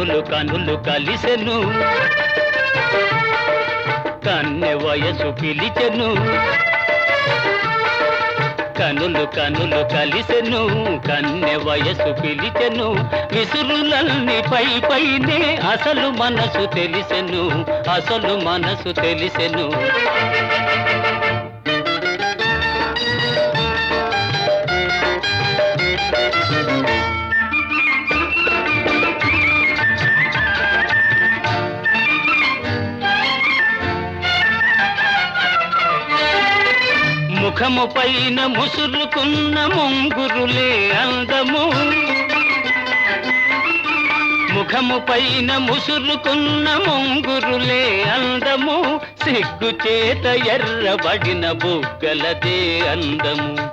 కనులు కనులు కలిసెను. కన్నె వయసు పిలిచెను. కనులు కనులు కలిసెను. కన్నె వయసు పిలిచెను. విసురులల్ని పై పైనే అసలు మనసు తెలిసెను. అసలు మనసు తెలిసెను. ముఖము పైన ముసురుకున్న ముంగురులే అందము. ముఖము పైన ముసురుకున్న ముంగురులే అందము. సిగ్గు చేత ఎర్రబడిన బుగ్గలదే అందము.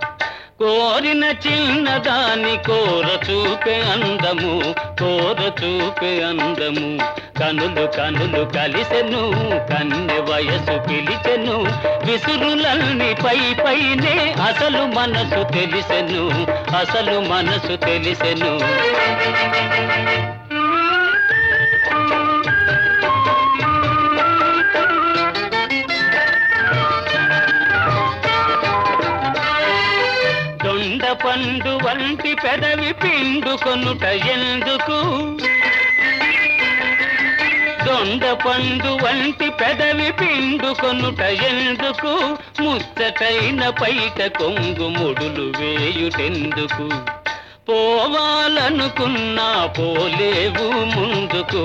కోరిన చిన్నదాని కోర చూపే అందము కోర చూపే అందము. కనులు కనులు కలిసెను కన్నె వయసు పిలిచెను. విసురులల్ని పై పైనే అసలు మనసు తెలిసెను అసలు మనసు తెలిసెను. పండు వంటి పెదవి పిండుకొనుట ఎందుకు? దొండ పండు వంటి పెదవి పిండుకొనుట ఎందుకు? ముచ్చటైన పైట కొంగు ముడులు వేయుటెందుకు? పోవాలనుకున్నా పోలేవు ముందుకు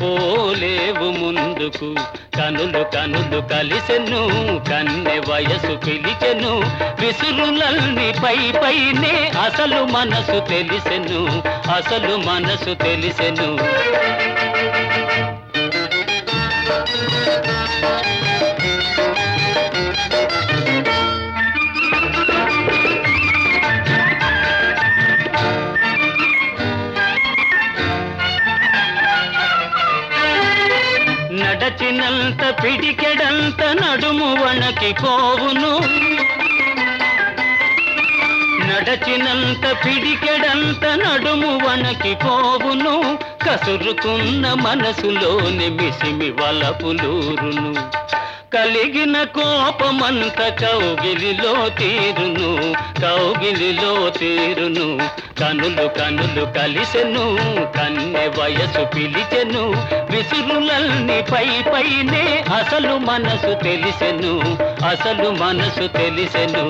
పోలేవు ముందుకు. కనులు కనులు కలిసెను కన్నె వయసు పిలిచెను. విసురులల్ని పై పైనే అసలు మనసు తెలిసెను అసలు మనసు తెలిసెను. నడచినంత పిడికెడంత నడుము వణకి పోవును. నడచినంత పిడికెడంత నడుము వణకి పోవును. కసురుకున్న మనసులోని మిసిమి వలపులూరును. కలిగిన కోపమంత కౌగిలిలో తీరును కౌగిలిలో తీరును. కనులు కనులు కలిసెను కన్నె వయసు పిలిచెను. విసురులల్ని పై పైనే అసలు మనసు తెలిసెను అసలు మనసు తెలిసెను.